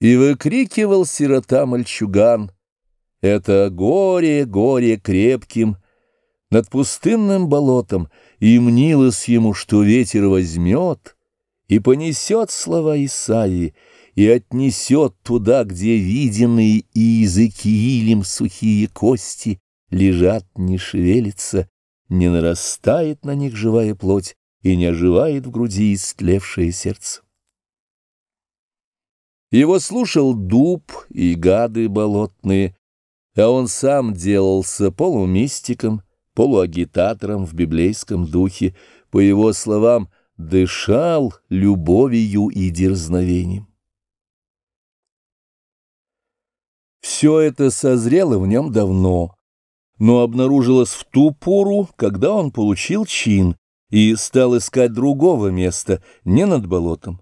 И выкрикивал сирота-мальчуган. Это горе, горе крепким, над пустынным болотом, и мнилось ему, что ветер возьмет и понесет слова Исаии, и отнесет туда, где виденные и языки илем сухие кости лежат, не шевелятся, не нарастает на них живая плоть и не оживает в груди истлевшее сердце. Его слушал дуб и гады болотные, а он сам делался полумистиком, полуагитатором в библейском духе, по его словам, дышал любовью и дерзновением. Все это созрело в нем давно, но обнаружилось в ту пору, когда он получил чин и стал искать другого места, не над болотом.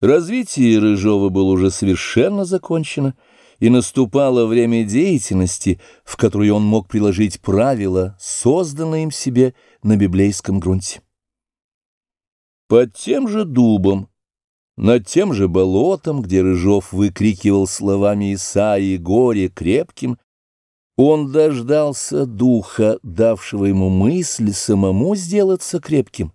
Развитие Рыжова было уже совершенно закончено, и наступало время деятельности, в которой он мог приложить правила, созданные им себе на библейском грунте. Под тем же дубом, над тем же болотом, где Рыжов выкрикивал словами Исаии горе крепким, он дождался духа, давшего ему мысль самому сделаться крепким,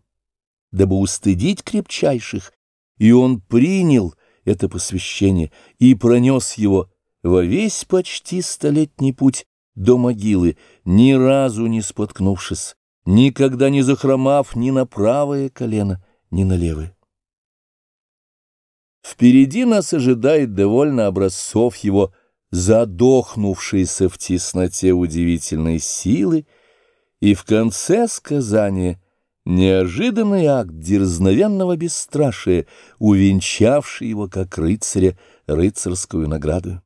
дабы устыдить крепчайших, и он принял это посвящение и пронес его во весь почти столетний путь до могилы, ни разу не споткнувшись, никогда не захромав ни на правое колено, ни на левое. Впереди нас ожидает довольно образцов его задохнувшейся в тесноте удивительной силы, и в конце сказания — Неожиданный акт дерзновенного бесстрашия, увенчавший его как рыцаря рыцарскую награду.